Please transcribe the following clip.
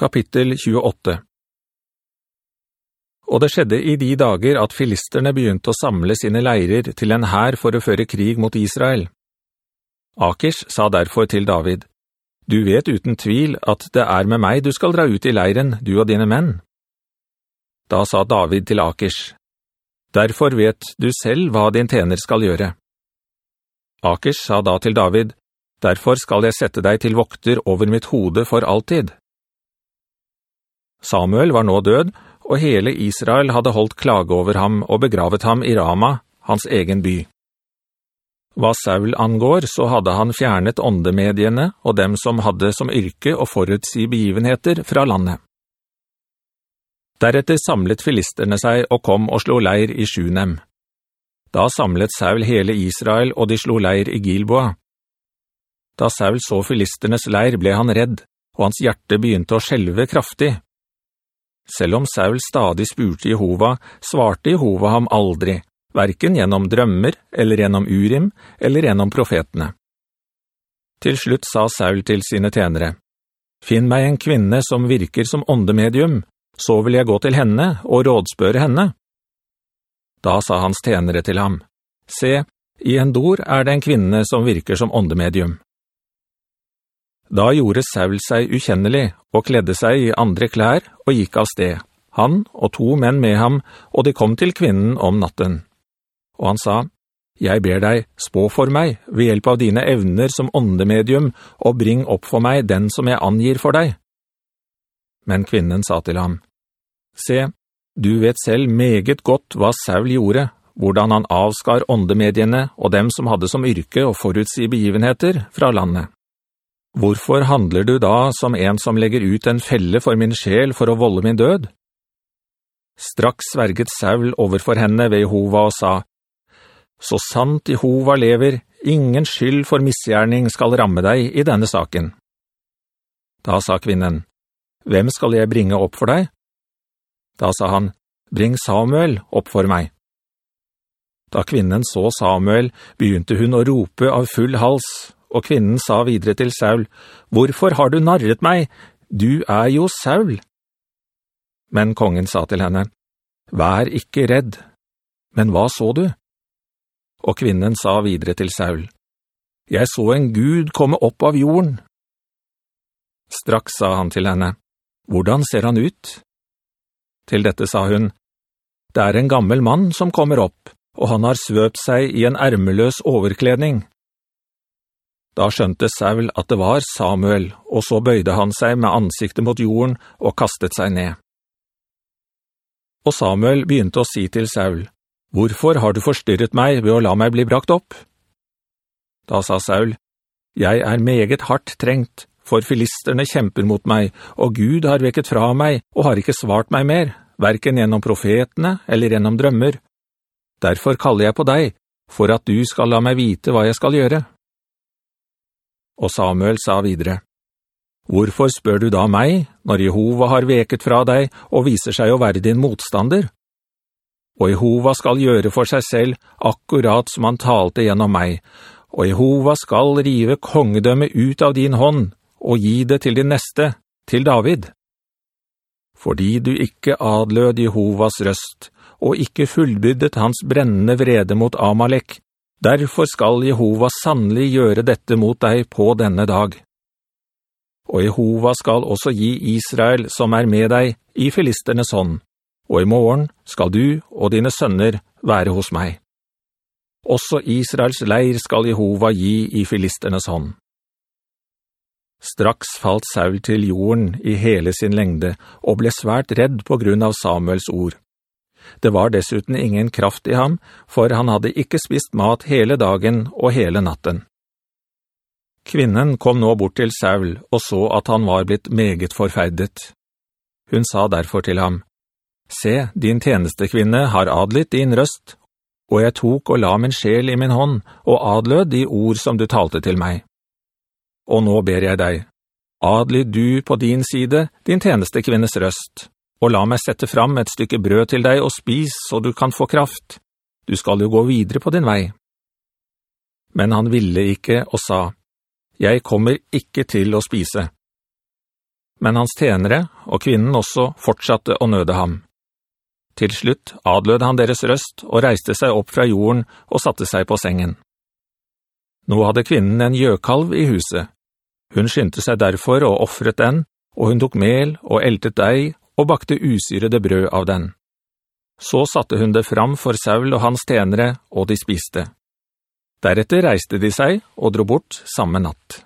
Kapittel 28 Og det skjedde i de dager at filisterne begynte å samle sine leirer til en her for å føre krig mot Israel. Akish sa derfor til David, «Du vet uten tvil at det er med meg du skal dra ut i leiren, du og dine menn.» Da sa David til Akish, «Derfor vet du selv hva din tjener skal gjøre.» Akish sa da til David, «Derfor skal jeg sette deg til vokter over mitt hode for alltid.» Samuel var nå død, og hele Israel hadde holdt klage over ham og begravet ham i Rama, hans egen by. Hva Saul angår, så hadde han fjernet åndemediene og dem som hadde som yrke å forutsi begivenheter fra landet. Deretter samlet filisterne seg og kom og slo leir i Sjunem. Da samlet Saul hele Israel, og de slo leir i Gilboa. Da Saul så filisternes leir ble han redd, og hans hjerte begynte å skjelve kraftig. Selv om Saul stadig spurte Jehova, svarte Jehova ham aldri, hverken gjennom drømmer, eller gjennom Urim, eller gjennom profetene. Til slutt sa Saul til sine tenere, «Finn meg en kvinne som virker som åndemedium, så vil jeg gå til henne og rådspøre henne.» Da sa hans tenere til ham, «Se, i en dor er det en kvinne som virker som åndemedium.» Da gjorde Saul seg ukjennelig og kledde seg i andre klær og gikk av sted, han og to menn med ham, og de kom til kvinnen om natten og han sa, «Jeg ber deg, spå for meg, ved hjelp av dine evner som åndemedium, og bring opp for meg den som jeg angir for deg.» Men kvinnen sa til ham, «Se, du vet selv meget godt hva Saul gjorde, hvordan han avskar åndemediene og dem som hadde som yrke å forutsi begivenheter fra landet. Hvorfor handler du da som en som legger ut en felle for min sjel for å volde min død?» Straks sverget Saul overfor henne ved Jehova og sa, så sant Jehova lever, ingen skyld for misgjerning skal ramme deg i denne saken. Da sa kvinnen, «Hvem skal jeg bringe opp for deg?» Da sa han, «Bring Samuel opp for meg.» Da kvinnen så Samuel, begynte hun å rope av full hals, og kvinnen sa videre til Saul, «Hvorfor har du narret meg? Du er jo Saul!» Men kongen sa til henne, «Vær ikke redd. Men hva så du?» Og kvinnen sa videre til Saul, «Jeg så en Gud komme opp av jorden.» Straks sa han til henne, «Hvordan ser han ut?» Til dette sa hun, «Det er en gammel mann som kommer opp, og han har svøpt seg i en ærmeløs overkledning.» Da skjønte Saul at det var Samuel, og så bøyde han seg med ansiktet mot jorden og kastet seg ned. Og Samuel begynte å si til Saul, «Hvorfor har du forstyrret meg ved å la meg bli brakt opp?» Da sa Saul, «Jeg er meget hardt trengt, for filisterne kjemper mot meg, og Gud har vekket fra meg og har ikke svart meg mer, hverken gjennom profetene eller gjennom drømmer. Derfor kaller jeg på deg, for at du skal la meg vite hva jeg skal gjøre.» Og Samuel sa videre, «Hvorfor spør du da meg, når Jehova har veket fra deg og viser seg å være din motstander?» og Jehova skal gjøre for seg selv akkurat som han talte gjennom meg, og Jehova skal rive kongedømme ut av din hånd og gi det til din neste, til David. Fordi du ikke adlød Jehovas røst, og ikke fullbyddet hans brennende vrede mot Amalek, derfor skal Jehova sannelig gjøre dette mot deg på denne dag. Og Jehova skal også gi Israel, som er med deg, i filisternes hånd, og i morgen skal du og dine sønner være hos meg. Også Israels leir skal Jehova gi i filisternes hånd. Straks falt Saul til jorden i hele sin lengde, og ble svært redd på grunn av Samuels ord. Det var dessuten ingen kraft i ham, for han hadde ikke spist mat hele dagen og hele natten. Kvinnen kom nå bort til Saul og så at han var blitt meget forferdet. Hun sa derfor til ham, Se, din tjenestekvinne har adlet din røst, og jeg tok og la min sjel i min hånd, og adlød de ord som du talte til meg. Og nå ber jeg deg, adlyd du på din side din tjenestekvinnes røst, og la meg sette fram et stykke brød til deg og spis, så du kan få kraft. Du skal jo gå videre på din vei. Men han ville ikke og sa, «Jeg kommer ikke til å spise.» Men hans tenere, og kvinnen også, fortsatte å nøde ham. Til slutt adlød han deres røst og reiste seg opp fra jorden og satte seg på sengen. Nå hadde kvinnen en gjøkalv i huset. Hun skyndte seg derfor og offret den, og hun tok mel og eltet deg og bakte usyrede brød av den. Så satte hun det fram for Saul og hans tenere, og de spiste. Deretter reiste de seg og dro bort samme natt.